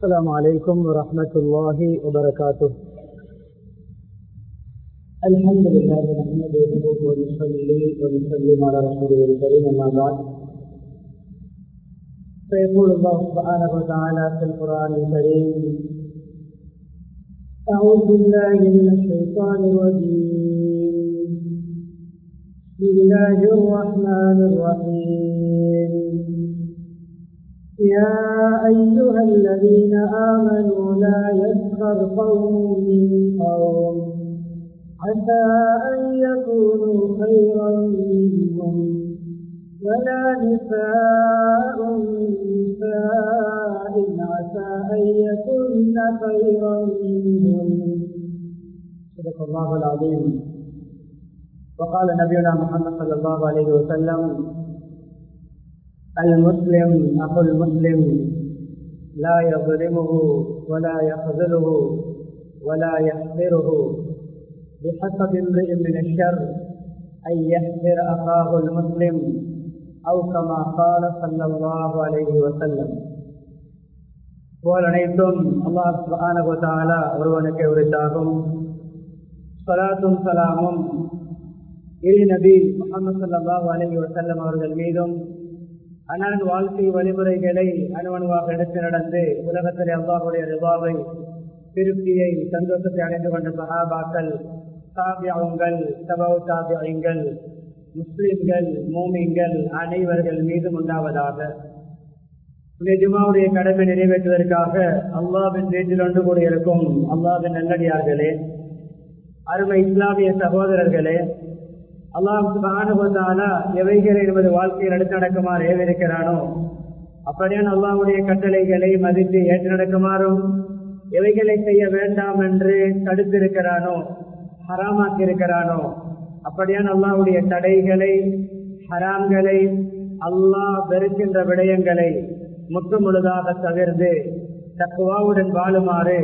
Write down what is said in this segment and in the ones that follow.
السلام عليكم ورحمة الله وبركاته. الحمد لله نحمده ونصلي ونسلم على رسوله الكريم أما بعد. فيقول الله سبحانه وتعالى في القرآن الكريم أعوذ بالله من الشيطان الرجيم. بسم الله الرحمن الرحيم. يا أيها الذين آمنوا لا يسخر قوم من قوم. عسى أن يكونوا خيرا منهم. ولا نساء من نساء. عسى أن يكن خيرا منهم. صدق الله العظيم. وقال نبينا محمد صلى الله عليه وسلم المسلم أخو المسلم لا يظلمه ولا يخذله ولا يحقره بحسب امرئ من الشر أن يحقر أخاه المسلم أو كما قال صلى الله عليه وسلم போல் அனைத்தும் அல்லாஹ் சுபானகு தாலா ஒருவனுக்கு உரித்தாகும் சலாத்தும் சலாமும் இரு நபி முகமது சல்லாஹ் அலஹி வசல்லம் அவர்கள் மீதும் அண்ணன் வாழ்க்கை வழிமுறைகளை அணுவணுவாக எடுத்து நடந்து உலகத்தில் அல்லாஹுடைய ரிவாவை திருப்தியை சந்தோஷத்தை அடைந்து கொண்ட மகாபாக்கள் சாபியாவுங்கள் சபவு சாபியாயுங்கள் முஸ்லிம்கள் மூமிங்கள் அனைவர்கள் மீதும் உண்டாவதாக. ஜிமாவுடைய கடமை நிறைவேற்றுவதற்காக அல்லாவின் வீட்டில் ஒன்று கூடியிருக்கும் அல்லாவின் நல்லடியார்களே அருமை இஸ்லாமிய சகோதரர்களே அல்லாம் எவைகளை நமது வாழ்க்கையில் எடுத்து நடக்குமாறு ஏவிருக்கிறானோ அப்படியான அல்லாவுடைய கட்டளைகளை மதித்து ஏற்று நடக்குமாறும் எவைகளை செய்ய வேண்டாம் என்று தடுத்திருக்கிறானோ ஹராமாக்கி இருக்கிறானோ அப்படியான அல்லாவுடைய தடைகளை ஹராம்களை அல்லாஹ் வெறுக்கின்ற விடயங்களை முற்று முழுதாக தவிர்த்து தக்குவாவுடன் வாழுமாறு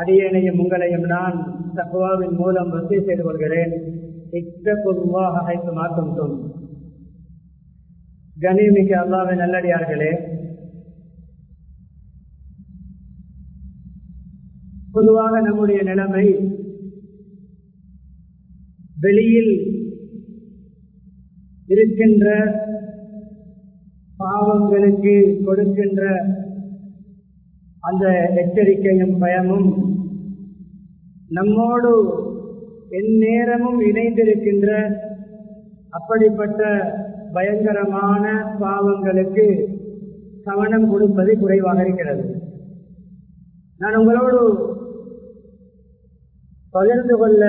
அடியனையும் உங்களையும் நான் தக்குவாவின் மூலம் வசதி செய்து கொள்கிறேன். கனிமிக்க அல்லாவின் நல்லடியார்களே பொதுவாக நம்முடைய நிலைமை வெளியில் இருக்கின்ற பாவங்களுக்கு கொடுக்கின்ற அந்த எச்சரிக்கையும் பயமும் நம்மோடு எந்நேரமும் இணைந்திருக்கின்ற அப்படிப்பட்ட பயங்கரமான பாவங்களுக்கு கவனம் கொடுப்பது குறைவாக இருக்கிறது. நான் உங்களோடு பகிர்ந்து கொள்ள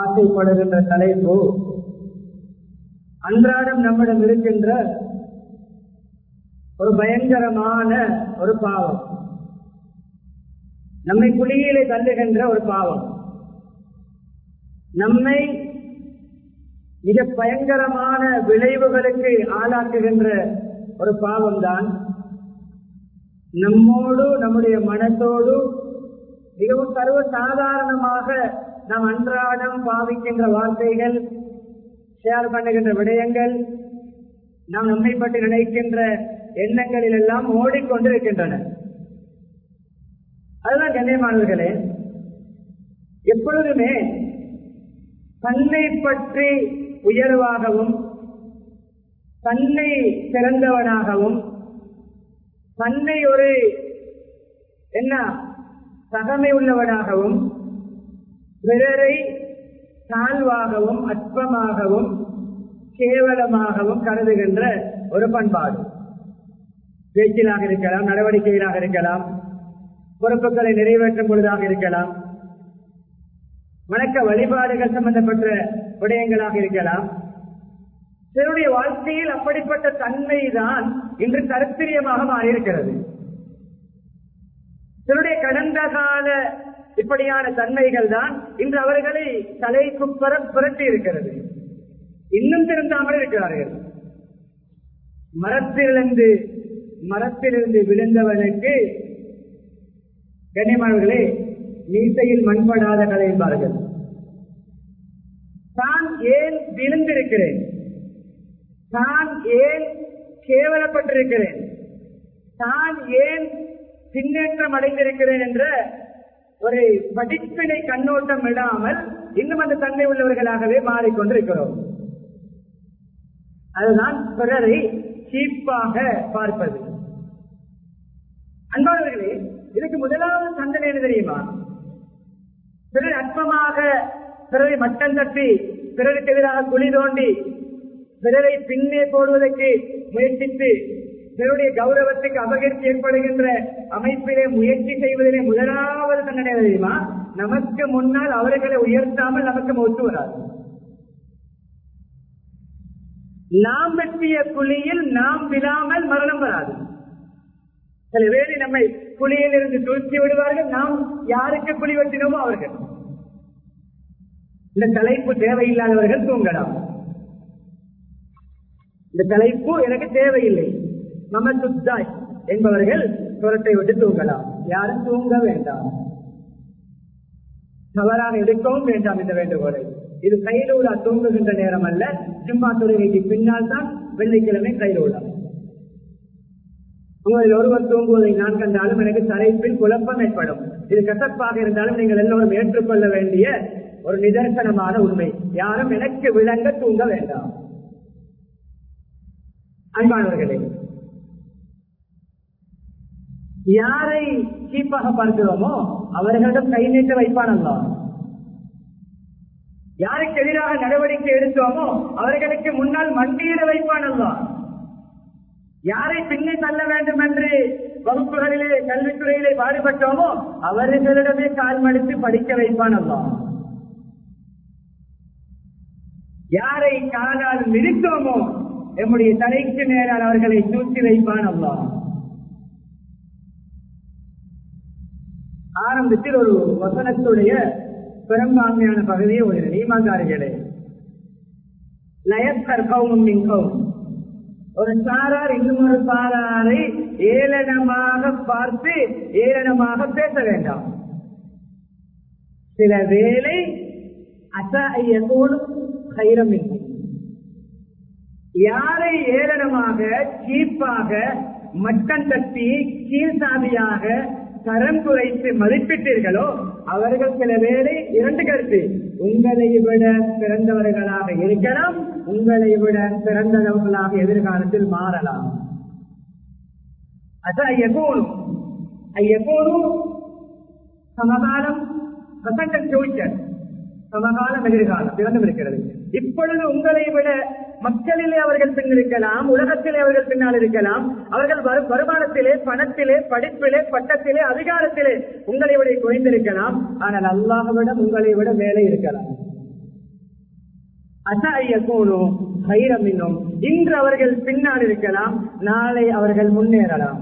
ஆசைப்படுகின்ற தலைப்பு அன்றாடம் நம்மிடம் இருக்கின்ற ஒரு பயங்கரமான ஒரு பாவம். நம்மை குழியிலே தள்ளுகின்ற ஒரு பாவம். நம்மை மிக பயங்கரமான விளைவுகளுக்கு ஆளாக்குகின்ற ஒரு பாவம் தான் நம்மோடு நம்முடைய மனத்தோடு மிகவும் சர்வ சாதாரணமாக நாம் அன்றாடம் பாவிக்கின்ற வார்த்தைகள் ஷேர் பண்ணுகின்ற விடயங்கள் நாம் நம்மை பற்றி நினைக்கின்ற எண்ணங்களில் எல்லாம் ஓடிக்கொண்டிருக்கின்றன. அதுதான் கண்ணியமானவர்களே எப்பொழுதுமே தன்னை பற்றி உயர்வாகவும் தன்னை சிறந்தவனாகவும் தன்னை ஒரு என்ன தகமை உள்ளவனாகவும் பிறரை தாழ்வாகவும் அற்பமாகவும் கேவலமாகவும் கருதுகின்ற ஒரு பண்பாடு. பேச்சிலாக இருக்கலாம் நடவடிக்கையிலாக இருக்கலாம் பொறுப்புகளை நிறைவேற்றும் பொழுதாக இருக்கலாம் வணக்க வழிபாடுகள் சம்பந்தப்பட்ட விடயங்களாக இருக்கலாம். சிலருடைய வாழ்க்கையில் அப்படிப்பட்ட தன்மை தான் இன்று கருத்திரியமாக மாறியிருக்கிறது. சிலருடைய கடந்த கால இப்படியான தன்மைகள் தான் இன்று அவர்களை தலைக்கு குப்பர புரட்டி இருக்கிறது இன்னும் திருந்தாமல் இருக்கிறார்கள். மரத்திலிருந்து மரத்திலிருந்து விழுந்தவனுக்கு கண்ணியமானவர்களே மீசையில் மண்படாத கலைப்பார்கள் தான் ஏன் விழுந்திருக்கிறேன்? தான் ஏன் கேவலப்பட்டிருக்கிறேன்? தான் ஏன் பின்னேற்றம் அடைந்திருக்கிறேன் என்ற ஒரு படிப்பினை கண்ணோட்டம் விடாமல் இன்னும் அந்த தன்மை உள்ளவர்களாகவே மாறிக்கொண்டிருக்கிறோம். அதுதான் பிறரை சீப்பாக பார்ப்பது. அன்பானவர்களே இதுக்கு முதலாவது சந்தனை என்ன தெரியுமா? பிறர் அற்பமாக பிறரை மட்டம் தட்டி பிறருக்கு எதிராக குழி தோண்டி பிறரை பின்னே போடுவதற்கு முயற்சித்து பிறருடைய கௌரவத்துக்கு அபகரித்து ஏற்படுகின்ற அமைப்பிலே முயற்சி செய்வதிலே முதலாவது தண்டனை தெரியுமா? நமக்கு முன்னால் அவர்களை உயர்த்தாமல் நமக்கு ஒத்து வராது. நாம் வெட்டிய குழியில் நாம் விழாமல் மரணம் வராது. சில வேலை நம்மை குழியில் இருந்து தூக்கி விடுவார்கள். நாம் யாருக்கு குழி வெட்டினோமோ அவர்கள். இந்த தலைப்பு தேவையில்லாதவர்கள் தூங்கலாம். இந்த தலைப்பு எனக்கு தேவையில்லை. மம சுத்தாய் என்பவர்கள் சுரத்தை விட்டு தூங்கலாம். யாரும் தூங்க வேண்டாம். தவறாக எடுக்கவும் வேண்டாம் இந்த வேண்டுகோளை. இது கைலூலா தூங்குகின்ற நேரம் அல்ல. சிம்மா தொழுகைக்கு பின்னால் தான் வெள்ளிக்கிழமை கைலூலா உங்களில் ஒருவர் தூங்குவதை நான் கண்டாலும் எனக்கு தலைப்பில் குழப்பம் ஏற்படும். இது கசப்பாக இருந்தாலும் நீங்கள் எல்லோரும் ஏற்றுக்கொள்ள வேண்டிய ஒரு நிதர்சனமான உண்மை. யாரும் எனக்கு விளங்க தூங்க வேண்டாம். அன்பானவர்களே யாரை சீப்பாக பார்க்கிறோமோ அவர்களிடம் கை நீட்ட வைப்பான் யாருக்கு எதிராக நடவடிக்கை எடுத்தோமோ அவர்களுக்கு முன்னால் மண்டியிட வைப்பான் யாரை பின்னே தள்ள வேண்டும் என்று வகுப்புகளிலே கல்வித்துறையிலே பாடுபட்டோமோ அவர்களிடமே கால்மடித்து படிக்க வைப்பான் அல்லா யாரை காலால் மிதித்தோமோ எம்முடைய தலைக்கு நேரால் அவர்களை தூக்கி வைப்பான் அல்லா ஆரம்பத்தில் ஒரு வசனத்துடைய பெரும்பான்மையான பகுதியை ஒரு நீமாக்காரிகளே லயக்கர் கௌமும் மிங்கவும் ஒரு சாரார் இன்னும் ஒரு சாராரை ஏளனமாக பார்த்து ஏளனமாக பேச வேண்டாம். சில வேலை அசையக்கூடும் கைரமின்றி யாரை ஏளனமாக சீப்பாக மட்டம் தட்டி கீழ்சாதியாக தரம் குறைத்து மதிப்பிட்டீர்களோ அவர்கள் சில வேலை இரண்டு கருத்து. உங்களை விட சிறந்தவர்களாக இருக்கலாம் உங்களை விட சிறந்தவர்களாக எதிர்காலத்தில் மாறலாம். அது ஐயகோனும் ஐயகோனும் சமகாலம் பிரசண்ட ஃபியூச்சர் சமகாலம் எதிர்காலம் திறந்தும் இருக்கிறது. இப்பொழுது உங்களை விட மக்களிலே அவர்கள் பின் இருக்கலாம் உலகத்திலே அவர்கள் பின்னால் இருக்கலாம் அவர்கள் வரு- வருமானத்திலே பணத்திலே படிப்பிலே பட்டத்திலே அதிகாரத்திலே உங்களை விட குறைந்திருக்கலாம். ஆனால் அல்லாஹவிடம் உங்களை விட மேலே இருக்கலாம். அசாயக்கூனும் கைரமினும் இன்று அவர்கள் பின்னால் இருக்கலாம் நாளை அவர்கள் முன்னேறலாம்.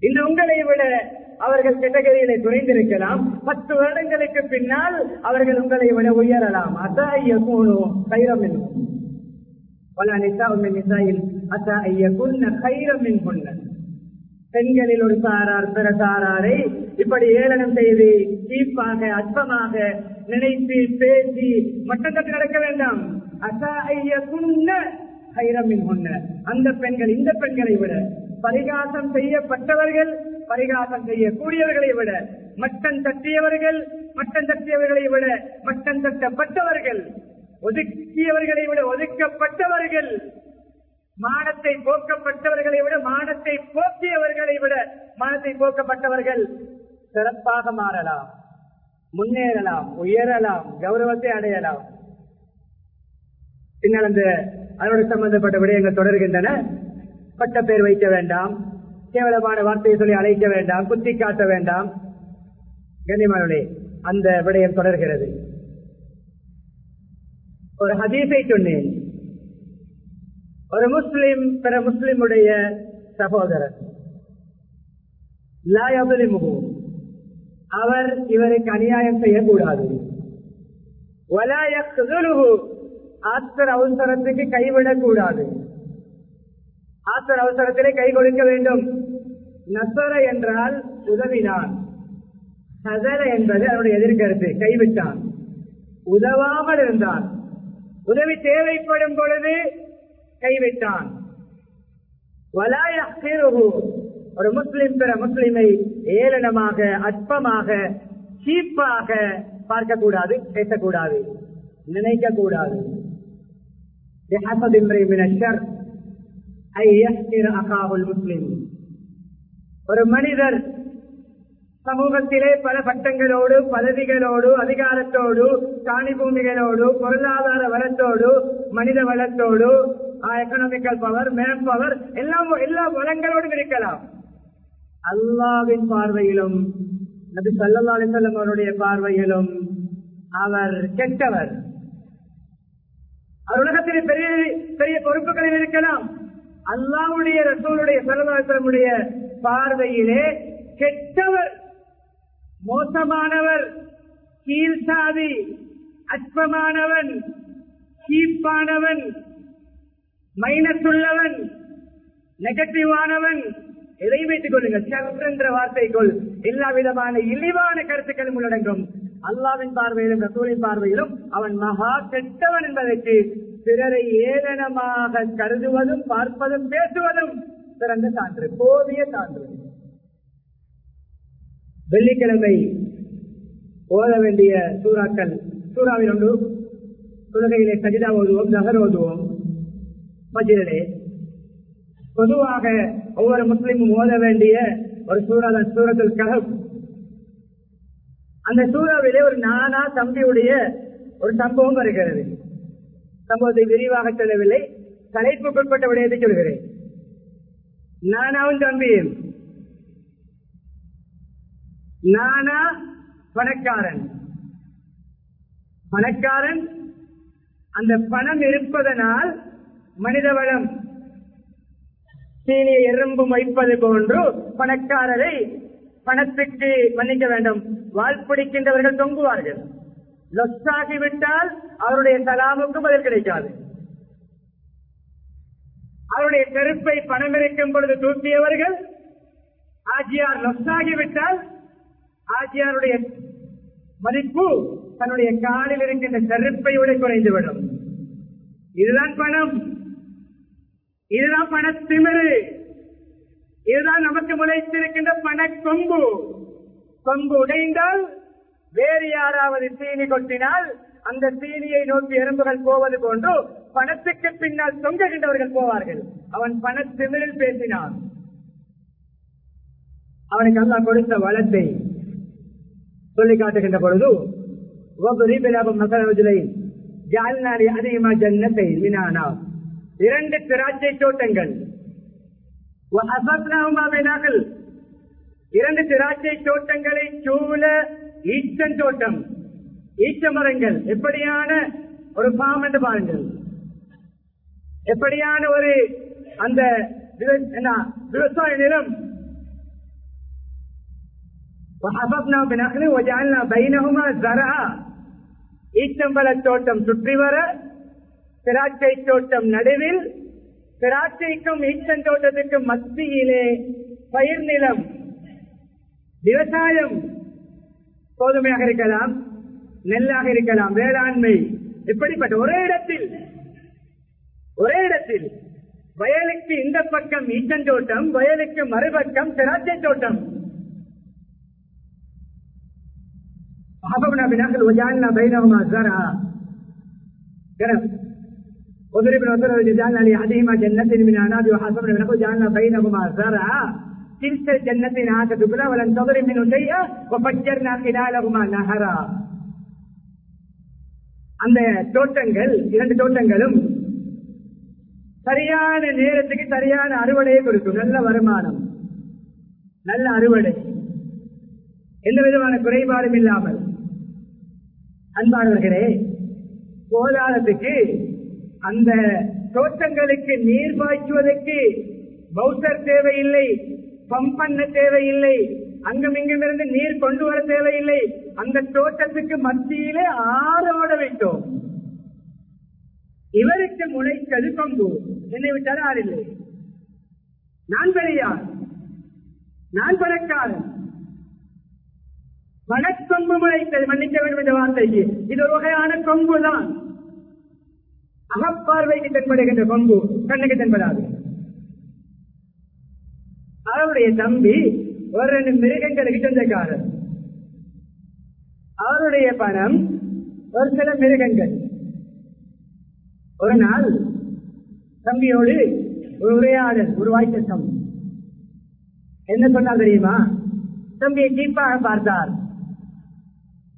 இன்று உங்களை விட அவர்கள் கேட்டகரியிலே குறைந்திருக்கலாம். பத்து வருடங்களுக்கு பின்னால் அவர்கள் உங்களை விட உயரலாம். அசாயக்கூனும் கைரமினும் பல நிசா நிசாயில் அசா கைரமின் கொண்ட. பெண்களில் ஒரு சாரார் பிற சாராரை இப்படி ஏளனம் செய்து சீப்பாக அற்பமாக நினைத்து பேசி மட்டத்தட்டு நடக்க வேண்டாம். அசா ஐயகுன்ன அந்த பெண்கள் இந்த பெண்களை விட பரிகாசம் செய்யப்பட்டவர்கள் பரிகாசம் செய்யக்கூடியவர்களை விட மட்டம் தட்டியவர்கள் மட்டம் தட்டியவர்களை விட மட்டம் தட்டப்பட்டவர்கள் ஒதுக்கியவர்களை விட ஒதுக்கப்பட்டவர்கள் மானத்தை போக்கப்பட்டவர்களை விட மானத்தை போக்கியவர்களை விட மானத்தை போக்கப்பட்டவர்கள் சிறப்பாக மாறலாம். முன்னேறலாம் உயரலாம் கௌரவத்தை அடையலாம். பின்னால் அந்த அதோடு சம்பந்தப்பட்ட விடயங்கள் தொடர்கின்றன. பட்ட பேர் வைக்க வேண்டாம் கேவலமான வார்த்தையை சொல்லி அழைக்க வேண்டாம் குத்தி காட்ட வேண்டாம். கண்ணியமானே அந்த விடயம் தொடர்கிறது. ஒரு ஹதீஸை சொன்னேன். ஒரு முஸ்லிம் பிற முஸ்லிமுடைய சகோதரர் லாயபலிமுகு அவர் இவருக்கு அநியாயம் செய்யக்கூடாது. வலாயக்குதுலுகு அவசரத்துக்கு கைவிடக்கூடாது. ஆஸ்தர் அவசரத்திலே கை கொடுக்க வேண்டும். நசர என்றால் உதவினான். சதர என்பது அவருடைய எதிர்கருத்து. கைவிட்டான். உதவாமல் இருந்தான். உதவி தேவைப்படும் பொழுது கைவிட்டான். ஒரு முஸ்லிம் பெற முஸ்லிமை ஏளனமாக அற்பமாக சீப்பாக பார்க்கக்கூடாது பேசக்கூடாது நினைக்க கூடாது ஒரு மனிதர் சமூகத்திலே பல பட்டங்களோடு பதவிகளோடு அதிகாரத்தோடு காணி பூமிகளோடு பொருளாதார வளத்தோடு மனித வளத்தோடு எக்கனாமிக்கல் பவர் மேன் பவர் எல்லாம் எல்லா வளங்களோடும் இருக்கலாம். அல்லாவின் பார்வையிலும் நபி சல்லா அலிசல்லம் அவருடைய பார்வையிலும் அவர் கெட்டவர். அவர் உலகத்தில் பெரிய பெரிய பொறுப்புகளில் இருக்கலாம். அல்லாவுடைய ரசூலுடைய சரதாசரமுடைய பார்வையிலே கெட்டவர் மோசமானவர் கீழ்சாதி அற்பமானவன் சீப்பானவன் மைனஸ் உள்ளவன் நெகட்டிவானவன் எதை வைத்துக் கொள்ளுங்கள் ஷர் என்ற வார்த்தைக்குள் எல்லா விதமான இழிவான கருத்துக்களும் உள்ளடங்கும். அல்லாவின் பார்வையிலும் ரசூலின் பார்வையிலும் அவன் மகா கெட்டவன் என்பதற்கு பிறரை ஏளனமாக கருதுவதும் பார்ப்பதும் பேசுவதும் சிறந்த சான்று போதிய சான்று. வெள்ளிக்கிழமை ஓத வேண்டிய சூறாக்கள் சூறாவில் ஒன்று தொழுகையிலே சஜிதா ஓதுவோம் நகர் ஓதுவோம். மஜிலே பொதுவாக ஒவ்வொரு முஸ்லீமும் ஓத வேண்டிய ஒரு சூறா சூரத்தில் கஹப். அந்த சூறாவிலே ஒரு நானா தம்பியுடைய ஒரு சம்பவம் வருகிறது. சம்பவத்தை விரிவாக சொல்லவில்லை. தலைப்புக்குட்பட்ட விடயத்தை சொல்கிறேன். நானாவும் தம்பியும். நானா பணக்காரன். பணக்காரன் அந்த பணம் இருப்பதனால் மனித வளம் சீனியை எறும்பும் வைப்பது போன்று பணக்காரரை பணத்துக்கு மன்னிக்க வேண்டும். வாழ்பிடிக்கின்றவர்கள் தொங்குவார்கள். லொஸ்டாகிவிட்டால் அவருடைய தலாமுக்கு பதில் கிடைக்காது. அவருடைய கருப்பை பணம் இருக்கும் பொழுது தூக்கியவர்கள் ஆஜியார் லொஸ்டாகிவிட்டால் ஆஜியாருடைய மதிப்பு தன்னுடைய காலில் இருக்கின்ற கருப்பையோட குறைந்துவிடும். இதுதான் பணம். இதுதான் பணத்திமிரு இதுதான் நமக்கு முளைத்திருக்கின்ற பண கொம்பு. கொம்பு உடைந்தால் வேறு யாராவது சீனி கொட்டினால் அந்த சீனியை நோக்கி எறும்புகள் போவது போன்று பணத்துக்கு பின்னால் தொங்குகின்றவர்கள் போவார்கள். அவன் பண திமிரில் பேசினான். அவனுக்கு அல்லா கொடுத்த வளத்தை சொல்லி காட்டுகின்ற பொழுது அதிகமா ஜன்னத்தை வினானா இரண்டு திராட்சை தோட்டங்கள். இரண்டு திராட்சை தோட்டங்களை சூழ ஈச்சன் தோட்டம். ஈச்ச மரங்கள். எப்படியான ஒரு பாம் என்று பாருங்கள். எப்படியான ஒரு அந்த விவசாய நிலம். ஈச்சம்பல தோட்டம் சுற்றி வர திராட்சை தோட்டம் நடுவில் திராட்சைக்கும் ஈச்சன் தோட்டத்துக்கும் மத்தியிலே பயிர் நிலம் விவசாயம் கோதுமையாக இருக்கலாம் நெல்லாக இருக்கலாம் வேளாண்மை எப்படிப்பட்ட ஒரே இடத்தில் ஒரே இடத்தில் வயலுக்கு இந்த பக்கம் ஈச்சன் தோட்டம் வயலுக்கு மறுபக்கம் திராட்சை தோட்டம். பாபவனா பினாக்கள் ஒஜான்னா பைனவமா சரா وضرب الوتر وجعلنا لأحدهما جنة من أعناب وحسبنا بنخل وجعلنا بينهما زرعا تلك الجنة آتت بلا ولن تضرب منه شيئا وفجرنا خلالهما نهرا அந்த தோட்டங்கள் இரண்டு தோட்டங்களும் சரியான நேரத்துக்கு சரியான அறுவடையை கொடுக்கும் நல்ல வருமானம் நல்ல அறுவடை எந்த விதமான குறைபாடும் இல்லாமல் அன்பானவர்களே போதாதத்துக்கு அந்த தோட்டங்களுக்கு நீர் பாய்ச்சுவதற்கு பௌசர் தேவையில்லை பம்ப் பண்ண தேவையில்லை அங்கும் இங்கும் இருந்து நீர் கொண்டு வர தேவையில்லை. அந்த தோட்டத்துக்கு மத்தியிலே ஆறோட வைத்தோம் இவருக்கு முளைத்தது கொம்பு என்னை விட்டால் ஆறில்லை நான் பெரியார். நான் பணக்காரன். மனக்கொம்பு முளைத்தது மன்னிக்க வேண்டும் இந்த வார்த்தைக்கு. இது ஒரு வகையான கொம்பு தான் அகப்பார்வைக்கு தென்படுகின்ற கொம்பு கண்ணுக்கு தென்படாது. அவருடைய தம்பி ஒரு ரெண்டு மிருகங்களுக்கு சொந்தக்காரர் அவருடைய பணம் ஒரு சில மிருகங்கள். ஒரு நாள் தம்பியோடு ஒரு உரையாடல் ஒரு வாய்த்தம் என்ன சொன்னால் தெரியுமா? தம்பியை டீப்பாக பார்த்தார்.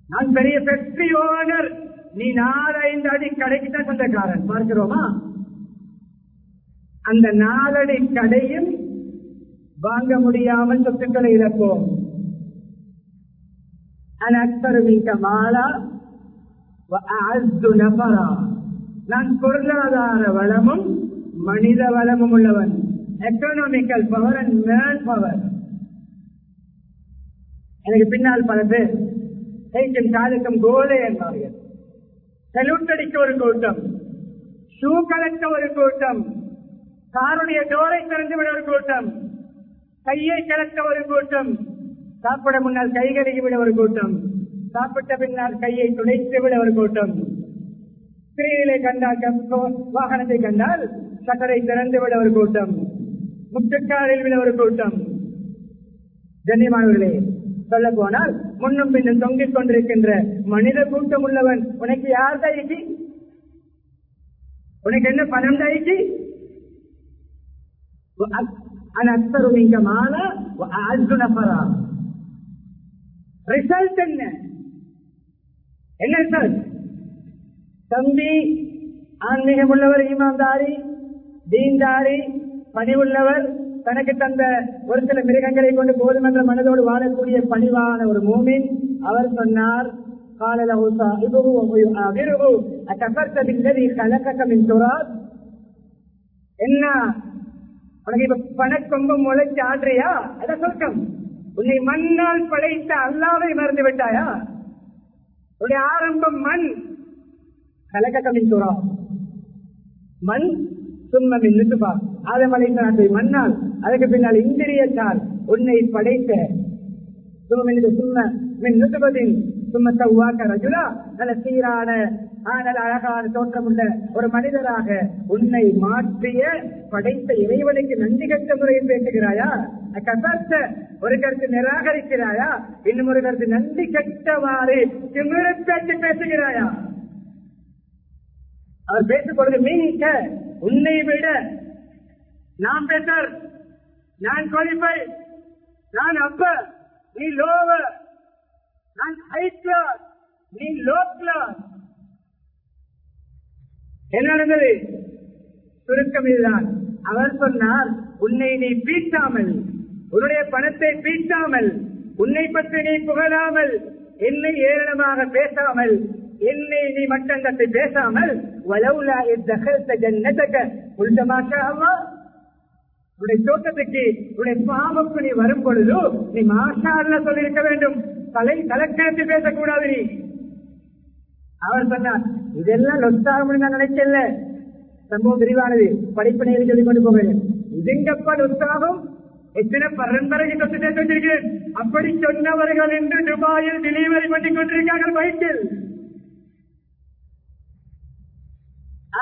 நான் பெரிய ஃபேக்டரி ஓனர் நீ நாலஞ்சு அடி கடைக்கு தான் சொந்தக்காரன். பார்க்கிறோமா அந்த நாலடி கடையும் வாங்க முடியாமல் சொத்துக்களை இழப்போம். அனக்தருமிக்க மாலா நபரா நான் பொருளாதார வளமும் மனித வளமும் உள்ளவன். Economical power and man power எனக்கு பின்னால் பல பேர். கைக்கும் காலுக்கும் கோலே என்பார்கள். செலூட் அடிக்க ஒரு கூட்டம் ஷூ கலக்க ஒரு கூட்டம் காருடைய டோரை திறந்து விட ஒரு கூட்டம் கையை கலக்க ஒரு கூட்டம் சாப்பிட முன்னால் கை கழுகி விட ஒரு கூட்டம் சாப்பிட்ட பின்னால் கையை துடைத்து விட ஒரு கூட்டம். ஸ்திரீகளை கண்டால் வாகனத்தை கண்டால் சக்கரை திறந்து விட ஒரு கூட்டம் முட்டுக்காரில் விட ஒரு கூட்டம். கண்ணியமானவர்களே சொல்ல போனால் முன்னும் பின்னும் தொங்கிக் கொண்டிருக்கின்ற மனித கூட்டம் உள்ளவன் உனக்கு யார் தயிச்சு? உனக்கு என்ன பணம் தயிச்சு? அனத்தருமிங்க மால அர்ஜுனபரா ரிசல்ட் என்ன? என்ன ரிசல்ட் தம்பி ஆன்மீகம் உள்ளவர் ஈமான்தாரி தீன்தாரி பணிவுள்ளவர் தனக்கு தந்த ஒரு சில மிருகங்களை கொண்டு போதும் என்ற மனதோடு வாழக்கூடிய பணிவான ஒரு மூமின் அவர் சொன்னார் என்ன? உனக்கு இப்ப பணக்கொம்பம் முளைச்சு ஆடுறியா? அத சொர்க்கம் உன்னை மண்ணால் படைத்த அல்லாவை மறந்து விட்டாயா? உடைய ஆரம்பம் மண். கலக்கமின் சுறா மண் சும்மமின் நிசுபா ஆதம் அலைத்தனாத்தை மன்னால் அதுக்கு பின்னால் இந்திரியத்தால் உன்னை படைத்த. சும்ம மின் உவாக்க ரஜுலா நல்ல சீரான ஆனால் அழகான தோற்றமுள்ள ஒரு மனிதராக உன்னை மாற்றிய படைத்த இறைவனுக்கு நன்றி கட்ட முறையில் பேசுகிறாயா? கசர்த்த ஒரு கருத்து நிராகரிக்கிறாயா? இன்னும் ஒரு கருத்து நன்றி கட்டவாறு திமிரு பேச்சு பேசுகிறாயா? அவர் பேசும் பொழுது மீனிக்க உன்னை விட நான் பெட்டர் நான் குவாலிஃபை நான் அப்ப நீ லோவ நான் ஹை கிளாஸ் நீ லோ கிளாஸ் என்ன நடந்தது? சுருக்கம் இதுதான். அவர் சொன்னார் உன்னை நீ பீட்டாமல் உன்னுடைய பணத்தை பீட்டாமல் உன்னை பற்றி நீ புகழாமல் என்னை ஏளனமாக பேசாமல் என்னை நீ மட்டங்கத்தை பேசாமல் வலவுலா தகத்த ஜன்னதக உள்ளமாக அம்மா உன்னுடைய தோட்டத்துக்கு உன்னுடைய பாவக்கு நீ வரும் பொழுது நீ மாஷா சொல்லியிருக்க வேண்டும். தலை தலைக்கணத்து பேசக்கூடாது நீ. அவர் சொன்னார் இதெல்லாம் லொஸ்தாக நான் நினைக்கல. சம்பவம் விரிவானது. படிப்பினைகளை சொல்லிக் கொண்டு போகிறேன். இதுங்கப்பா லொஸ்தாகும் எத்தனை பரம்பரைக்கு தொட்டு வச்சிருக்கிறேன். அப்படி சொன்னவர்கள் என்று துபாயில் டெலிவரி பண்ணி கொண்டிருக்கார்கள் பைக்கில்.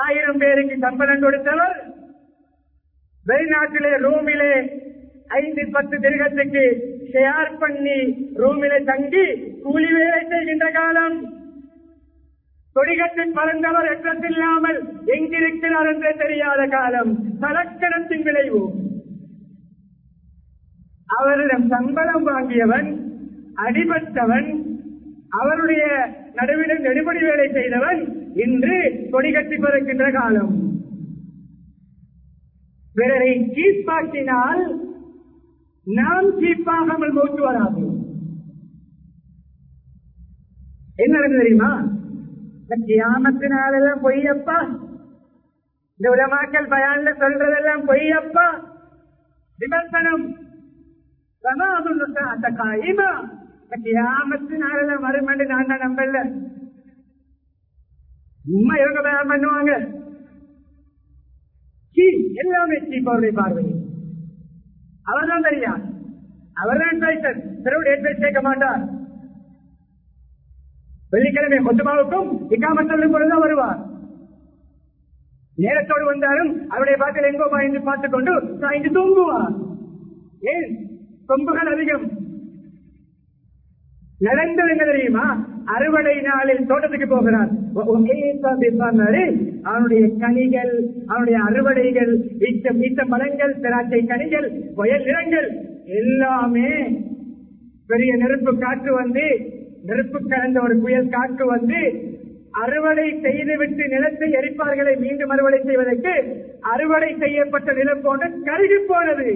ஆயிரம் பேருக்கு சம்பளம் கொடுத்தவர் வெளிநாட்டிலே ரூமிலே ஐந்து பத்து திருகத்துக்கு ஷேர் பண்ணி ரூமிலே தங்கி கூலி வேலை செய்கின்ற காலம். கொடிகட்டில் பறந்தவர் எற்றத்தில்லாமல் எங்கிருக்கிறார் என்றே தெரியாத காலம். தலக்கணத்தின் விளைவு. அவரிடம் சம்பளம் வாங்கியவன் அடிபட்டவன் அவருடைய நடுவிடம் நெடுபடி வேலை செய்தவன் இன்று கொடிகட்டி பறக்கின்ற காலம். பிறரை சீப்பாக்கினால் நாம் சீப்பாகாமல் மூச்சு வராது. என்ன தெரியுமா? கியாமத்தினாலெல்லாம் பொய்யப்பா. இந்த உலமாக்கல் பயான்ல சொல்றதெல்லாம் பொய்யப்பா. விமர்சனம். கியாமத்தினாலெல்லாம் வரும் நான் தான் நம்பல. உண்மை இவங்க பண்ணுவாங்க. எல்லாமே சீப் அவருடைய பார்வையில். அவர்தான் தெரியாது அவர்தான் டைட்டர் பிறகு டேட் சேர்க்க மாட்டார். வெள்ளிக்கிழமை கொத்தமாவுக்கும் இக்காம பொழுதுதான் வருவார். நேரத்தோடு வந்தாலும் அவருடைய பாட்டில் எங்கோ பாய்ந்து பார்த்துக் கொண்டு சாய்ந்து தூங்குவார். ஏன்? கொம்புகள் அதிகம். நடந்தது என்ன தெரியுமா? அறுவடை நாளில் தோட்டத்துக்கு போகிறார். அவனுடைய கனிகள் அவனுடைய அறுவடைகள் ஈச்ச ஈச்ச மரங்கள் திராட்சை கனிகள் வயல் நிறங்கள் எல்லாமே பெரிய நெருப்பு காற்று வந்து நெருப்பு கலந்த ஒரு புயல் காற்று வந்து அறுவடை செய்துவிட்டு நிலத்தை எரிப்பார்களை மீண்டும் அறுவடை செய்வதற்கு அறுவடை செய்யப்பட்ட நிலம் போன்ற கருகி போனது.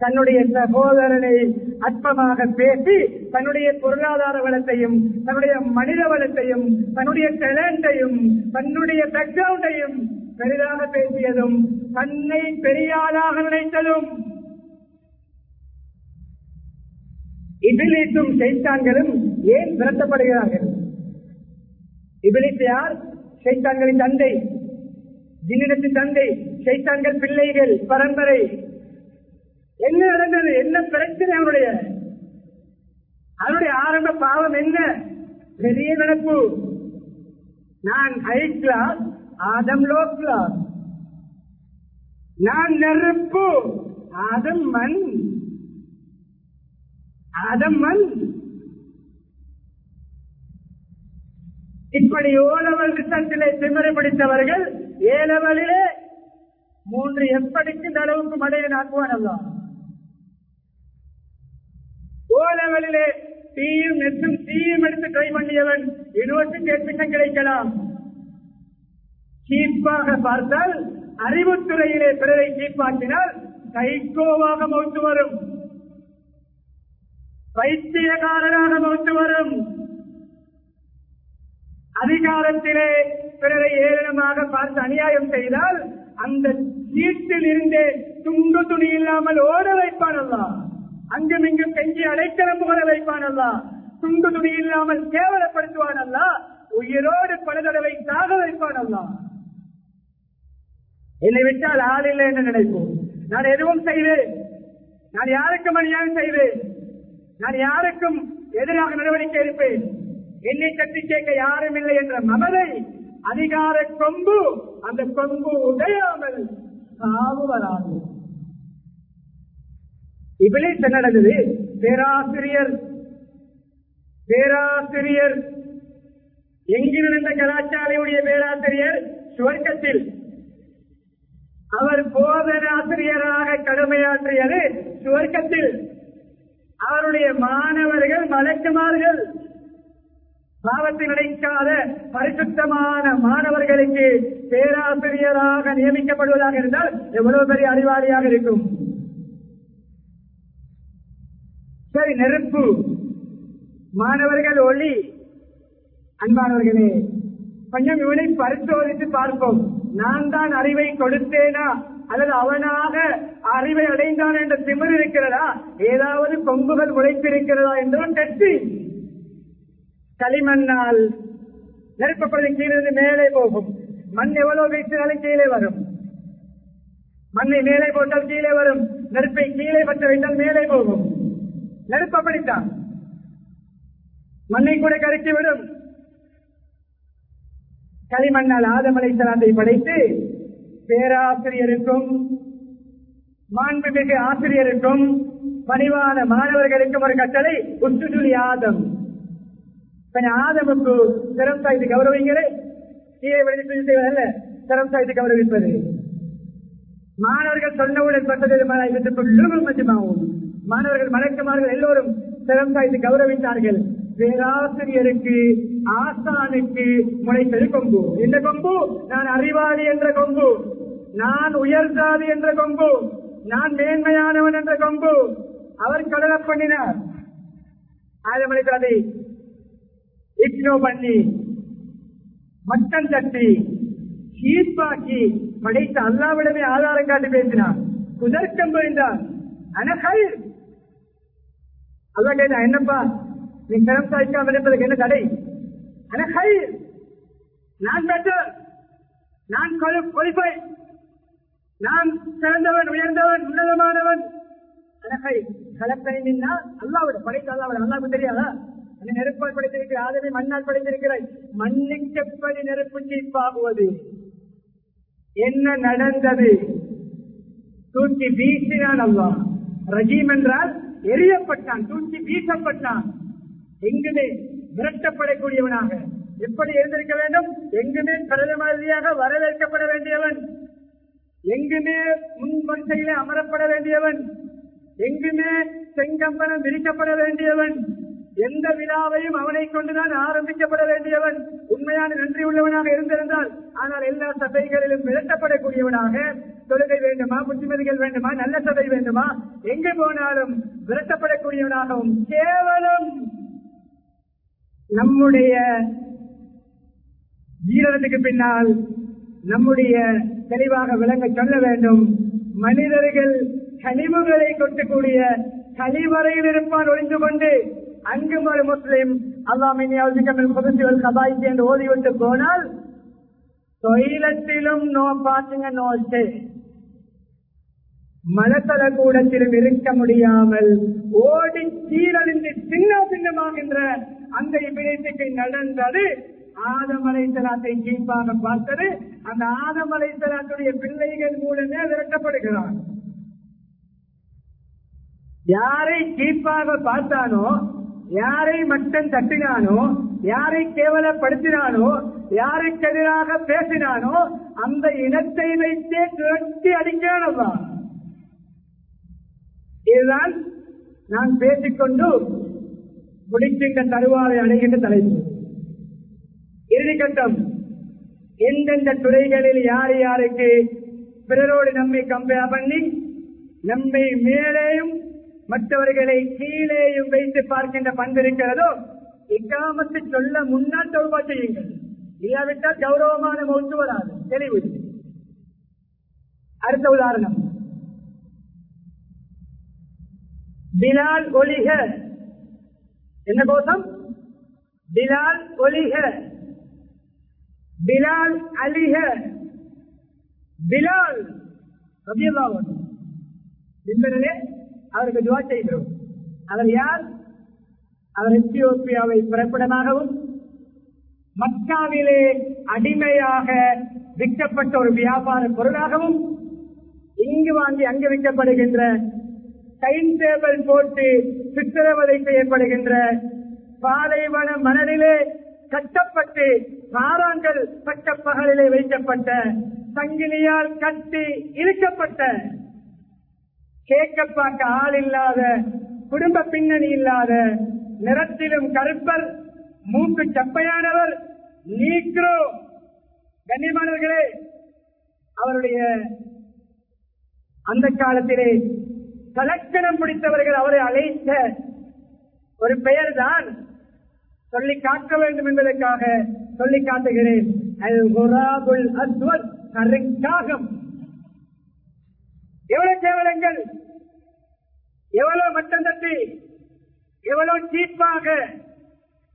தன்னுடைய சகோதரனை அற்பமாக பேசி தன்னுடைய பொருளாதார வளத்தையும் தன்னுடைய மனித வளத்தையும் தன்னுடைய டேலண்டையும் தன்னுடைய பேக்ரவுண்டையும் பெரிதாக பேசியதும் தன்னை பெரியாளாக நினைத்ததும் இபிலித்தும் செய்தான்களும் ஏன் விரட்டப்படுகிறார்கள்? இபிலித்து யார்? செய்தான்களின் தந்தை. ஜின்னிடத்தின் தந்தை. செய்தான்கள் பிள்ளைகள் பரம்பரை. என்ன நடந்தது? என்ன பிரச்சனை அவருடைய? அதனுடைய ஆரம்ப பாவம் என்ன? பெரிய நடப்பு. நான் high class Adam low class நான் நெருப்பு. ஆதம் மண். ஆதம் மண். இப்படி ஓலவல் ரிசல்ட்டிலே திமிரை பிடித்தவர்கள் ஏலவலிலே மூன்று எப்படிக்கு அளவுக்கு மடையை நாக்குவான் அல்லா ஓலவலிலே தீயும் எஸ்ஸும் சியும் எடுத்து ட்ரை பண்ணியவன் யூனிவர்சிட்டி அட்மிஷன் கிடைக்கலாம். சீப்பாக பார்த்தால் அறிவுத்துறையிலே பிறரை சீப்பாக்கினால் கைகோவாக மௌத்து வரும். பைத்தியகாரனாக மௌத்து வரும். அதிகாரத்திலே பிறரை ஏளனமாக பார்த்து அநியாயம் செய்தால் அந்த சீட்டில் இருந்தே துண்டு துணி இல்லாமல் ஓட வைப்பான் அல்லா அங்கும் இங்கும் கெஞ்சி அடைக்கலம் புகழ வைப்பான் துண்டு துணி இல்லாமல் கேவலப்படுத்துவான் அல்லா. உயிரோடு பல தடவை தாக வைப்பான் அல்லா. என்னை விட்டால் ஆள் இல்லை என்று நினைப்போம். நான் எதுவும் செய்வேன். நான் யாருக்கும் அநியாயம் செய்வேன். நான் யாருக்கும் எதிராக நடவடிக்கை எடுப்பேன். என்னை தட்டி கேட்க யாரும் இல்லை என்ற மமதை அதிகார கொம்பு அந்த கொம்பு உடையாமல் சாவு வராது. இவளே நடந்தது? பேராசிரியர் பேராசிரியர். எங்கிருந்த நடந்த கலாச்சாரையுடைய பேராசிரியர்? சுவர்க்கத்தில். அவர் போதனாசிரியராக கடுமையாற்றியது கடமையாற்றியது சுவர்க்கத்தில். அவருடைய மாணவர்கள் மலக்குமார்கள். பாவத்தை நினைக்காத பரிசுத்தமான மாணவர்களுக்கு பேராசிரியராக நியமிக்கப்படுவதாக இருந்தால் எவ்வளவு பெரிய அறிவாளியாக இருக்கும். சரி நெருப்பு. மாணவர்கள் ஒளி. அன்பானவர்களே கொஞ்சம் இவனை பரிசோதித்து பார்ப்போம். நான் தான் அறிவை கொடுத்தேனா? அல்லது அவனாக அறிவை அடைந்தான் என்ற திமிர் இருக்கிறதா ஏதாவது கொம்புகள் முளைத்திருக்கிறதா என்றும் டெஸ்டி களிமண்ணால் நெருப்பப்படி கீழிருந்து மேலே போகும். மண் எவ்வளவு வீசினாலும் கீழே வரும். மண்ணை மேலே போட்டால் கீழே வரும். நெருப்பை கீழே பற்ற வைத்தால் மேலே போகும். நெருப்பு மண்ணை கூட கருக்கி களிமண்ணால் ஆதமலை சலாந்தை படைத்து பேராசிரியருக்கும் மாண்புமிகு ஆசிரியருக்கும் பணிவான மாணவர்களுக்கும் ஒரு கட்டளை உத்துதுளி ஆதம். ஆதமுக்கு சிரம் சாய்த்து கௌரவிங்களே கீழே விழுந்து செய்வதல்ல சிரம் சாய்த்து கௌரவிப்பது. மாணவர்கள் சொன்னவுடன் பட்டது மாணவர்கள் மலக்குமார்கள் எல்லோரும் சிரம் சாய்த்து கௌரவித்தார்கள். பேராசிரியருக்கு ஆசானுக்கு முளைத்தது கொம்பு. என்ற கொம்பு? நான் அறிவாளி என்ற கொம்பு. நான் உயர்ந்தாது என்ற கொம்பு. நான் மேன்மையானவன் என்ற கொம்பு. அவர் கடல பண்ணினார். ஆயிரம் அதை இக்னோ பண்ணி மட்டன் தட்டி சீப்பாக்கி படைத்த அல்லாவிடமே ஆதாரம் காட்டி பேசினார். குதர்க்கம் புரிந்தார். அனகல் அல்லா கேட்டா என்னப்பா? நீ சிரம் சாய்க்காம இருப்பதற்கு என்ன தடை? அனகல் நான் பெற்றர். நான் குவாலிஃபை நான் சிறந்தவன் உயர்ந்தவன் உன்னதமானவன். அனகை கலப்பை நின்னா அல்லாவிட படைத்த அல்லாவிட அல்லாவுக்கு தெரியாதா? என்ன நெருப்பால் படைத்திருக்கிற ஆதரவை மண்ணால் படைத்திருக்கிறாய். மண்ணுக்கு நெருப்பு சீப்பாகுவது. என்ன நடந்தது? தூக்கி வீசினான் அல்லா ரஜீம் என்றால் எரியப்பட்டான் தூக்கி வீசப்பட்டான். எங்குமே விரட்டப்படக்கூடியவனாக. எப்படி இருந்திருக்க வேண்டும்? எங்குமே பிரதமதியாக வரவேற்கப்பட வேண்டியவன். எங்குமே முன்வரிசையில அமரப்பட வேண்டியவன். எங்குமே செங்கம்பனம் விரிக்கப்பட வேண்டியவன். எந்த விழாவையும் அவனை கொண்டுதான் ஆரம்பிக்கப்பட வேண்டியவன். உண்மையான நன்றி உள்ளவனாக இருந்திருந்தால் ஆனால் எல்லா சபைகளிலும் விரட்டப்படக்கூடியவனாக தொழுகை வேண்டுமா புத்திமதிகள் வேண்டுமா நல்ல சபை வேண்டுமா எங்கு போனாலும் விரட்டப்படக்கூடியவனாகவும் கேவலம். நம்முடைய ஜீரணத்துக்கு பின்னால் நம்முடைய தெளிவாக விளங்க சொல்ல வேண்டும். மனிதர்கள் கழிவுகளை கொட்டக்கூடிய கழிவறையில் இருப்பான் ஒழிந்து கொண்டு அங்கும் ஒரு முஸ்லீம் அல்லாமின் என்று ஓதிவிட்டு போனால் தொழிலத்திலும் நோ பாத்துங்க நோட்டு மனசல கூடத்திலும் இருக்க முடியாமல் ஓடி சீரழிந்து சின்ன பின்னமாகின்ற அந்த விடயத்துக்கு நடந்தது ஆதமலைத்தலாத்தை கீழ்ப்பாக பார்த்தது அந்த ஆதமலைத்தலாத்துடைய பிள்ளைகள் மூலமே விரட்டப்படுகிறான் யாரை கீழ்ப்பாக பார்த்தானோ யாரை மட்டம் தட்டினானோ யாரை கேவலப்படுத்தினானோ யாருக்கு எதிராக பேசினானோ அந்த இனத்தை வைத்தே துரட்டி அடிக்கிறானவா இதுதான் நான் பேசிக்கொண்டு முடிக்கின்ற தருவாரை அடைகின்ற தலைப்பு. இறுதிக்கட்டம் எந்தெந்த துறைகளில் யார் யாருக்கு பிறரோடு நம்மை கம்பேர் பண்ணி நம்மை மேலேயும் மற்றவர்களை கீழேயும் வைத்து பார்க்கின்ற பண்பு இருக்கிறதோ இக்காமத்து சொல்ல முன்னால் தௌபா செய்யுங்கள். இல்லாவிட்டால் கௌரவமான மௌத்து வராது. தெளிவு. அடுத்த உதாரணம். பிலால் ஒளிக என்ன கோஷம்? பிலால் ஒளிக பிலால் அலிக பிலால் அப்படியே அவருக்கு துவா செய்கிறோம். அவர் யார்? அவர் எத்தியோப்பியாவை பிறப்பிடமாகவும் மக்காவிலே அடிமையாக விற்கப்பட்ட ஒரு வியாபார பொருளாகவும் இங்கு வாங்கி அங்கு விற்கப்படுகின்ற டைம் டேபிள் போட்டு சித்திரவதை செய்யப்படுகின்ற பாலைவன மணலிலே கட்டப்பட்டு பாராங்கல் பட்ட பகலிலே வைக்கப்பட்ட சங்கிலியால் கட்டி இழுக்கப்பட்ட கேட்க பார்க்க ஆள் இல்லாத குடும்ப பின்னணி இல்லாத நிறத்திலும் கருப்பர் மூக்கு சப்பையானவர் நீக்ரோ. கண்ணியமானவர்களே அவருடைய அந்த காலத்திலே கலக்கணம் பிடித்தவர்கள் அவரை அழைத்த ஒரு பெயர் தான் சொல்லி காக்க வேண்டும் என்பதற்காக சொல்லி காட்டுகிறேன். அல் குராபுல் கருக்காகம். எவ்வளவு கேவலங்கள்? எவ்வளவு மட்டம் தட்டி எவ்வளவு சீப்பாக?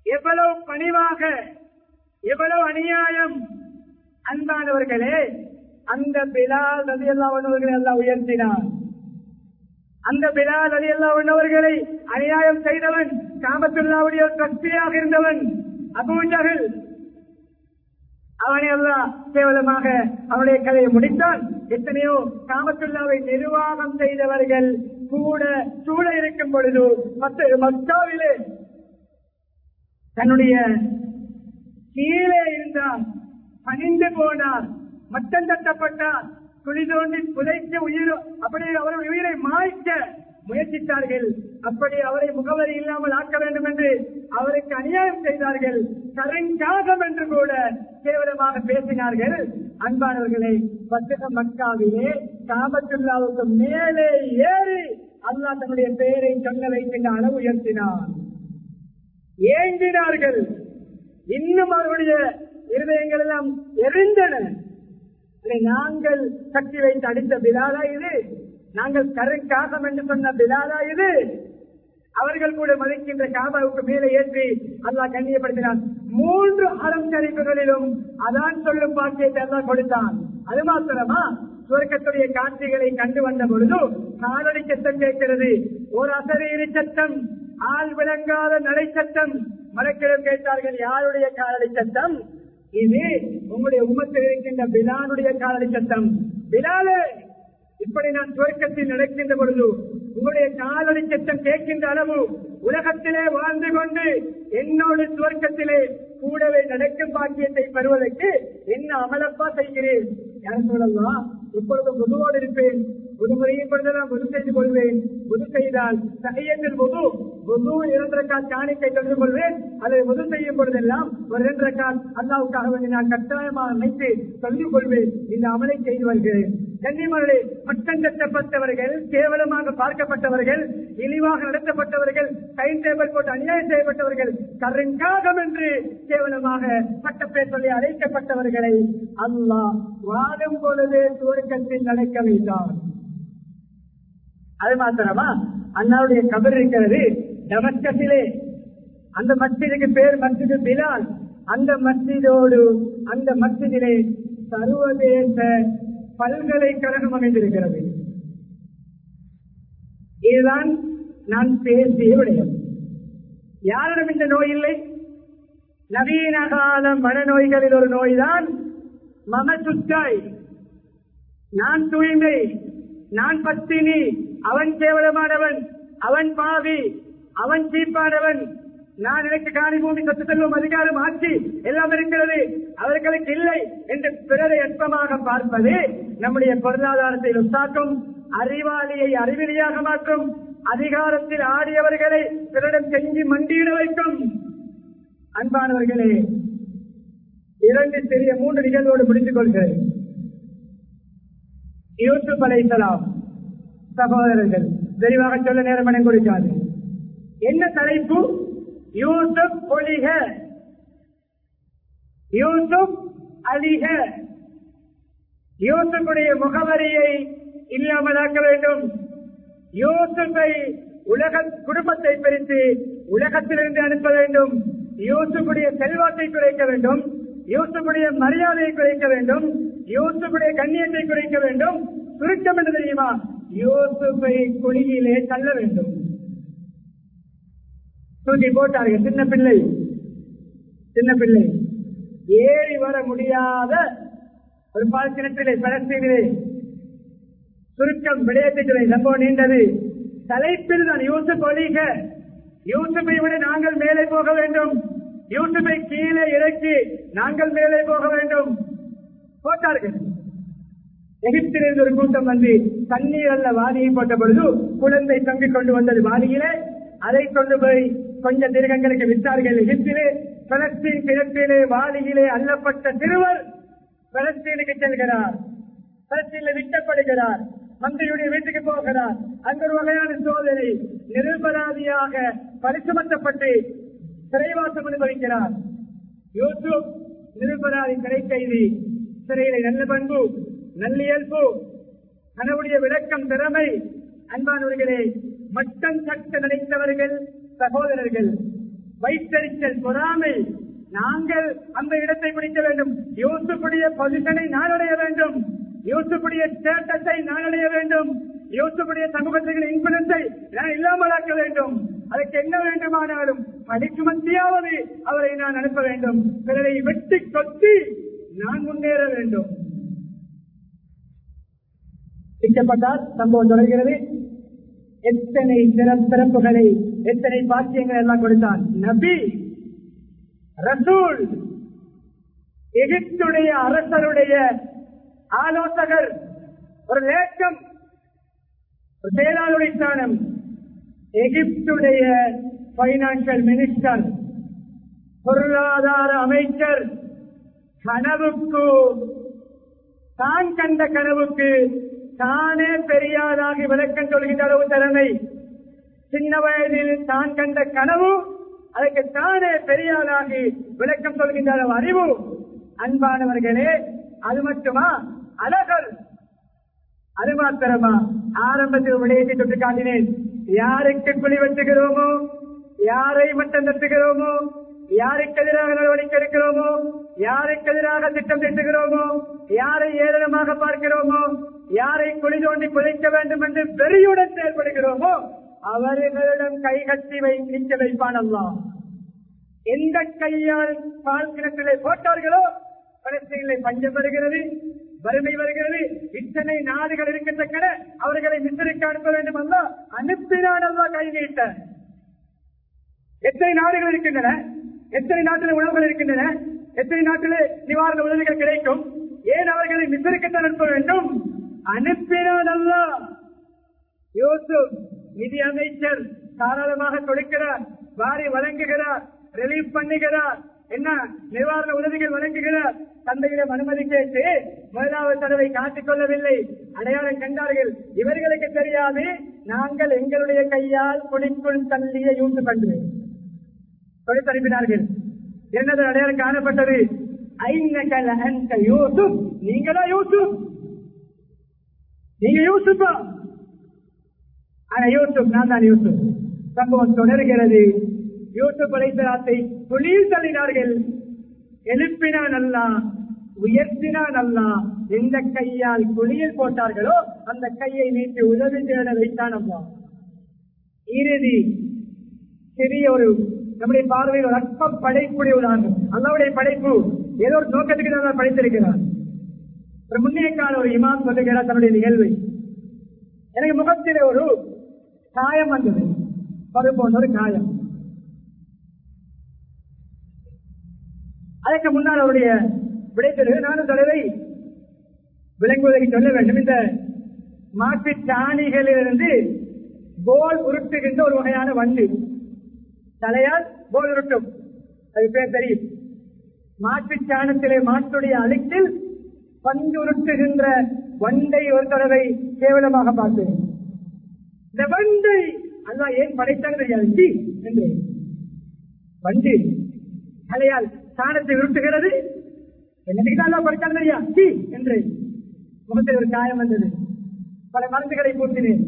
எவ்வளவு பணிவாக? எவ்வளவு அநியாயம்? அன்பானவர்களே அந்த பிலால் நதி எல்லாவனவர்களை எல்லாம் உயர்த்தினார் அந்த பிலால் நதி எல்லாவனவர்களை அநியாயம் செய்தவன் காமத்துல்லாவுடைய சக்தியாக இருந்தவன் அபூஜகல் அவனை எல்லாம் கேவலமாக அவனுடைய கதையை முடித்தான். எத்தனையோ காமத்துள்ளாவை நிர்வாகம் செய்தவர்கள் கூட சூழ இருக்கும் பொழுது மற்ற மக்காவிலே தன்னுடைய கீழே இருந்தார் பணிந்து போனார் மட்டம் தட்டப்பட்டார் துளி தோண்டி புதைக்க உயிர் அப்படி அவருடைய உயிரை மாய்க்க முயற்சித்தார்கள். அப்படி அவரை முகவரி இல்லாமல் ஆக்க வேண்டும் என்று அவருக்கு அநியாயம் செய்தார்கள். கருங்காகம் என்று கூட கேவலமாக பேசினார்கள். அன்பானவர்களை பத்தக மக்காவிலே காமத்துல்லாவுக்கு மேலே ஏறி அல்லா தன்னுடைய பெயரை சொல்ல வைக்கின்ற அளவு உயர்த்தினார் ஏங்கினார்கள். இன்னும் அவருடைய இருதயங்கள் எல்லாம் எரிந்தன. நாங்கள் சக்தி வைத்து அடித்த விழாதா இது? நாங்கள் கருங்காகம் என்று சொன்ன பிலாலா இது. அவர்கள் கூட மதிக்கின்ற காபாவுக்கு மேலே ஏற்றி அல்லாஹ் கண்ணியப்படுத்தினான். மூன்று அறம் சரிப்புகளிலும் அதான் சொல்லும் பாக்கியத்தை அல்லாஹ் கொடுத்தான். அது மாத்திரமா? சுவர்க்கத்துடைய காட்சிகளை கண்டு வந்த பொழுது காலடி சத்தம் கேட்கிறது. ஒரு அசரீரி சத்தம் ஆள் விளங்காத நடை சத்தம் மறக்கிடம் கேட்டார்கள் யாருடைய காலடி சத்தம் இது உங்களுடைய உமத்தில் இருக்கின்ற பிலானுடைய காலடி சத்தம் பிலாலே! இப்படி நான் துவக்கத்தில் நடக்கின்ற பொழுது உங்களுடைய காலடி சத்தம் கேட்கின்ற அளவு உலகத்திலே வாழ்ந்து கொண்டு என்னோடு துவர்க்கத்திலே கூடவே நடக்கும் பாக்கியத்தை பெறுவதற்கு என்ன அமலப்பா செய்கிறேன்? யார் சொல்லலாம்? இப்பொழுது பொதுவோடு இருப்பேன். முதுமுறையும் பொழுதெல்லாம் பொது செய்து கொள்வேன். பொது செய்தால் சகையத்தில் பொது பொது இரண்டு ரக்கால் காணிக்கை தந்து கொள்வேன். அதை பொது செய்யும் பொழுதெல்லாம் ஒரு இரண்டு அல்லாவுக்காக வேண்டி நான் கட்டாயமாக அமைத்து சொல்லிக் கொள்வேன். இந்த அமலை செய்து வருகிறேன். கண்ணியமானே மட்டம் கட்டப்பட்டவர்கள் கேவலமாக பார்க்கப்பட்டவர்கள் இழிவாக நடத்தப்பட்டவர்கள் டைம் டேபிள் போட்டு அநியாயம் செய்யப்பட்டவர்கள் கருங்காகம் என்று கேவலமாக பட்டப்பேர் அழைக்கப்பட்டவர்களை அல்லாஹ் வாழும் பொழுதே துவக்கத்தில் நடக்க வைத்தார் அது மாத்திரமா? அண்ணாவுடைய கபர் இருக்கிறது டமஸ்கத்திலே அந்த மஸ்ஜிதுக்கு பேர் மஸ்ஜிது பிலால். அந்த மஸ்ஜிதோடு அந்த மஸ்ஜிதிலே சர்வதேச பல்கலைக்கழகம் அமைந்திருக்கிறது. இதுதான் நான் பேசிய விடயம் யாரிடம் இந்த நோய் இல்லை? நவீன கால மனநோய்களில் ஒரு நோய்தான் மம சுத்தாய் நான் தூய்மை நான் பத்தினி அவன் கேவலமானவன் அவன் பாவி அவன் சீப்பானவன் நான் எனக்கு காணி பூமி சொத்து செல்வம் அதிகாரம் ஆட்சி எல்லாம் இருக்கிறது. அவர்களுக்கு இல்லை என்று பிறரை அற்பமாக பார்ப்பது நம்முடைய பொருளாதாரத்தை உத்தாக்கும் அறிவாளியை அறிவிலியாக மாற்றும் அதிகாரத்தில் ஆடியவர்களை பிறரிடம் செஞ்சு மண்டியிட வைக்கும். அன்பானவர்களே இரண்டு சிறிய மூன்று நிகழ்வோடு முடித்துக் கொள்கிறேன் யூசுப் அலைசலாம் சகோதரர்கள் விரிவாக சொல்ல நேரம் என கொடுக்காது. என்ன தலைப்பு? யூசுப் ஒளிக யூசுப் அலிக யூசுப்புடைய முகவரியை இல்லாமலாக்க வேண்டும். யூசுஃபை உலக குடும்பத்தை பிரித்து உலகத்திலிருந்து அனுப்ப வேண்டும். யூசுஃபுடைய செல்வாக்கை குறைக்க வேண்டும். யூசுஃபுடைய மரியாதையை குறைக்க வேண்டும். யூசுஃபுடைய கண்ணியத்தை குறைக்க வேண்டும். சுருக்கம் என்று தெரியுமா? யூசுஃபை குழியிலே தள்ள வேண்டும். தூக்கி போட்டார்கள். சின்ன பிள்ளை. சின்ன பிள்ளை. ஏறி வர முடியாத ஒரு பால்கிணத்திலே பலஸ்தீனிலே சுருக்கம் விளையாட்டுகளை சம்பவம் நீண்டது. தலைப்பில் தான் யூசுப் ஒழிக யூசுப்பை விட நாங்கள் மேலே போக வேண்டும். யூசுப்பை கீழே இறக்கி நாங்கள் மேலே போக வேண்டும். போட்டார்கள். எகிப்திலிருந்து ஒரு கூட்டம் வந்து தண்ணீர் அல்ல வாதியை போட்ட பொழுது குழந்தை தங்கிக் கொண்டு வந்தது வாதியிலே. அதை கொண்டு போய் கொஞ்ச திருகங்களுக்கு விட்டார்கள் எகிப்திலே. பலஸ்தீன் கிழக்கிலே வாலியிலே அல்லப்பட்ட சிறுவர் பலஸ்தீனுக்கு செல்கிறார். பலஸ்தீனில் விட்டப்படுகிறார் மந்திரியுடைய வீட்டுக்கு போகிறார். அந்த ஒரு வகையான சோதனை. நிரபராதியாக பரிசுமத்தப்பட்டு சிறைவாசம் அனுபவிக்கிறார். யூசுப் நிரபராதி சிறை கைதி சிறையில நல்ல பண்பு நல்லியல்பு கனவுடைய விளக்கம் திறமை. அன்பானவர்களே மட்டம் சட்ட நினைத்தவர்கள் சகோதரர்கள் வைத்தறிச்சல் பொறாமை. நாங்கள் அந்த இடத்தை பிடிக்க வேண்டும். யூசுப்புடைய பொசிஷனை நாளடைய வேண்டும். யூசுப்புடைய நான் நாளடைய வேண்டும். யூசுப்புடைய சமூகத்தின் இன்ஃபுளுன்ஸை நான் இல்லாமலாக்க வேண்டும். அதற்கு என்ன வேண்டுமானாலும் படிக்கு மத்தியாவது அவரை நான் அனுப்ப வேண்டும். பிறரை வெட்டி கொத்தி நான் முன்னேற வேண்டும். திட்டப்பட்டால் சம்பவம் தொடர்கிறது. எத்தனை சிறப்பு சிறப்புகளை எத்தனை பாக்கியங்கள் எல்லாம் கொடுத்தான் நபி ரசூல் எகிப்துடைய அரசருடைய ஆலோசகர் ஒரு லேக்கம் ஒரு செயலாளருடைய ஸ்தானம் எகிப்துடைய பைனான்சியல் மினிஸ்டர் பொருளாதார அமைச்சர் கனவுக்கு தான் கண்ட கனவுக்கு தானே பெரியாராகி விளக்கம் சொல்கின்ற அளவு திறமை. சின்ன வயதில் தான் கண்ட கனவு அதற்கு தானே பெரியாராகி விளக்கம் சொல்கின்ற அளவு அறிவு. அன்பானவர்களே அது மட்டுமா? அழகர். அது மாத்திரமா ஆரம்பத்தில் விடயத்தை தொட்டு காட்டினேன். யாருக்கு குழி வெட்டுகிறோமோ? யாரை மட்டம் தட்டுகிறோமோ? யாருக்கு எதிராக நடவடிக்கை எடுக்கிறோமோ? யாருக்கு எதிராக திட்டம் தீட்டுகிறோமோ? யாரை ஏளனமாக பார்க்கிறோமோ? யாரை குழி தோண்டி குறைக்க வேண்டும் என்று வெறியுடன் செயல்படுகிறோமோ? அவர்களிடம் கைகட்டி வைக்க வை வைப்பான் எந்த கையால் பால் கிணற்றிலே போட்டார்களோ பலஸ்தீனிலே பஞ்சம் வருகிறது வறுமை வருகிறது. இத்தனை நாடுகள் இருக்கின்ற அவர்களை மிஸ்ருக்கு அனுப்ப வேண்டும் அல்ல அனுப்பினான் அல்லா கை நீட்ட எத்தனை நாடுகள் இருக்கின்றன? எத்தனை நாட்டில் உணவுகள் இருக்கின்றன? எத்தனை நாட்டில் நிவாரண உதவிகள் கிடைக்கும்? ஏன் அவர்களை மிஸ்ருக்குத்தான் அனுப்ப வேண்டும்? அனுப்பினான் அல்ல. யூசுப் நிதி அமைச்சர் தாராளமாக தொடுக்கிறார் வாரி வழங்குகிறார் ரிலீஃப் பண்ணுகிறார். என்ன நிவாரண உதவிகள் வழங்குகிறார் தந்தையிடம் அனுமதி கேட்டு முதலாவது தடவை காட்டிக் கொள்ளவில்லை. அடையாளம் கண்டார்கள். இவர்களுக்கு தெரியாது நாங்கள் எங்களுடைய கையால் குடிக்குள் தள்ளிய யூசு கண்டு கொடுத்து அனுப்பினார்கள் என்னது அடையாளம் காணப்பட்டது? நீங்களா யூசுப்? நீங்க யூசுப்பா? ஆனா யூசுப் நான் தான் யூசுப். சம்பவம் தொடர்கிறது. யூசுப் அலைசலாத்தை குளிர் தள்ளினார்கள். எழுப்பினான் அல்லா உயர்த்தினான் அல்லா எந்த கையால் குளியல் போட்டார்களோ அந்த கையை நீட்டி உதவி தேட வைத்தான் அம்மா இறுதி சிறிய ஒரு நம்முடைய பார்வையில் ஒரு அற்பம் படைப்புடைய உதாரணம் அல்லாவுடைய படைப்பு ஏதோ ஒரு நோக்கத்துக்கு தான் படைத்திருக்கிறார். ஒரு முன்னே கால ஒரு இமாம் சொல்லுகிறார் தன்னுடைய நிகழ்வை. எனக்கு முகத்திலே ஒரு காயம் வந்தது. பரு ஒரு காயம். அதற்கு முன்னால் அவருடைய விடைத்தெரு நானும் தலைவை விளங்குவதை சொல்ல வேண்டும். இந்த மாட்டு சாணிகளிலிருந்து போல் உருட்டுகின்ற ஒரு வகையான வண்டு. தலையால் போல் உருட்டும். அது பேர் தெரியும் மாட்டு சாணத்திலே மாட்டுடைய அழுக்கில் பந்து உருட்டுகின்ற வண்டை ஒரு தடவை கேவலமாக பார்த்தேன். இந்த வண்டை அல்லா ஏன் படைத்தாங்க தெரியாது. என்று. வண்டு தலையால் சாணத்தை உருட்டுகிறது. என்னைக்கு படைத்தாங்க ஐயா சி என்று முகத்தில் ஒரு காயம் வந்தது. பல மருந்துகளை பூத்தினேன்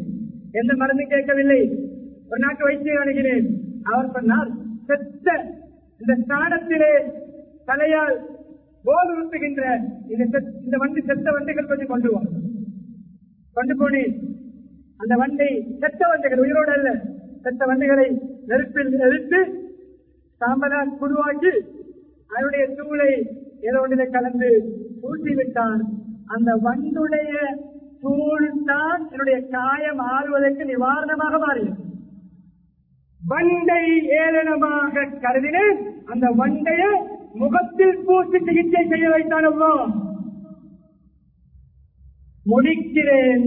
எந்த மருந்து கேட்கவில்லை. ஒரு நாட்டு வைத்தியம் அணுகினேன். அவர் சொன்னார் செத்த இந்த ஸ்தானத்திலே தலையால் போல் உறுத்துகின்ற இந்த வண்டி செத்த வண்டிகள் கொஞ்சம் கொண்டு வா கொண்டு போனேன். அந்த வண்டை செத்த வண்டிகள் உயிரோடு அல்ல செத்த வண்டிகளை நெருப்பில் நெருத்து சாம்பலால் குருவாக்கி அதனுடைய தூளை ஏதோ ஒன்றிலே கலந்து ஊட்டி விட்டான் அந்த வண்டுடைய தூள் தான் என்னுடைய காயம் ஆறுவதற்கு நிவாரணமாக மாறியது. வண்டை ஏளனமாக கருதினேன். அந்த வண்டைய முகத்தில் பூசி சிகிச்சை செய்ய வைத்தானவோ முடிக்கிறேன்.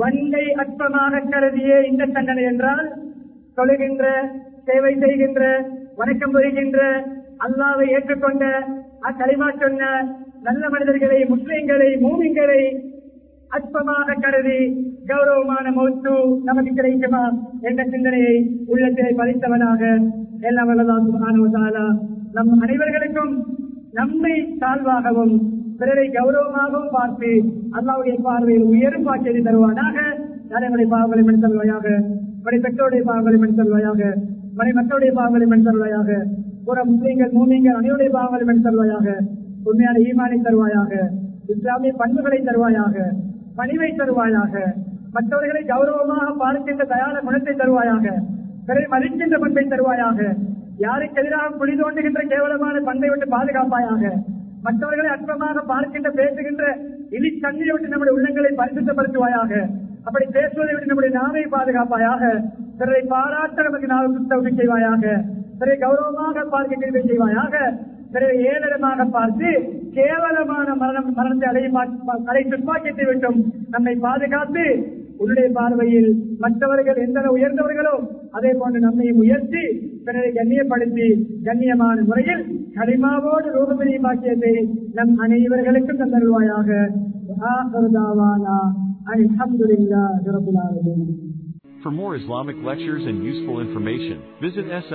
வண்டை அற்பமாக கருதிய இந்த தண்டனை என்றால் தொழுகின்ற சேவை செய்கின்ற வணக்கம் புரிகின்ற அல்லாவை ஏற்றுக்கொண்ட அக்கலிமா சொன்ன நல்ல மனிதர்களை முஸ்லிம்களை மூமிங்களை அற்பமாக கருதி கௌரவமான மௌத்து நமக்கு கிடைக்குமா என்ற சிந்தனையை உள்ளத்தை பதித்தவனாக எல்லாம் வல்லதாலா நம் அனைவர்களுக்கும் நம்மை தாழ்வாகவும் பிறரை கௌரவமாகவும் பார்த்து அல்லாவுடைய பார்வையில் உயரும் பாக்கியதை தருவானாக. நடைமுறை பாவங்களை மணி தருவாயாக மணி பெற்றோருடைய பாவங்களை மணி தருவாயாக மணி மக்களுடைய பாவங்களை மணி புற முஸ்லீம்கள் மூமியங்கள் அனைவருடைய பாவங்களும் தருவாயாக உண்மையான ஈமானை தருவாயாக இஸ்லாமிய பண்புகளை தருவாயாக பணிவை தருவாயாக மற்றவர்களை கௌரவமாக பார்க்கின்ற தயார குணத்தை தருவாயாக பிறரை மதிக்கின்ற பண்பை தருவாயாக யாருக்கு எதிராக குழி தோண்டுகின்ற கேவலமான பண்பை விட்டு பாதுகாப்பாயாக மற்றவர்களை அற்பமாக பார்க்கின்ற பேசுகின்ற இனி தண்ணீரை விட்டு நம்முடைய உள்ளங்களை பரிசுத்தப்படுத்துவாயாக அப்படி பேசுவதை விட்டு நம்முடைய நாவை பாதுகாப்பாயாக பிறரை பாராட்ட நமக்கு நாள் செய்வாயாக பிறகு கௌரவமாக பார்க்க கேள்வி செய்வாயாக பிறகு ஏளனமாக பார்த்து கேவலமான மரணம் மரணத்தை அடைய அடை துப்பாக்கிட்டு விட்டும் நம்மை பாதுகாத்து உன்னுடைய பார்வையில் மற்றவர்கள் எந்த உயர்ந்தவர்களோ அதே போன்று நம்மை உயர்த்தி பிறரை கண்ணியப்படுத்தி கண்ணியமான முறையில் கடிமாவோடு ரூபமினி பாக்கியத்தை நம் அனைவர்களுக்கும் தந்தருவாயாக For more Islamic lectures and useful information, visit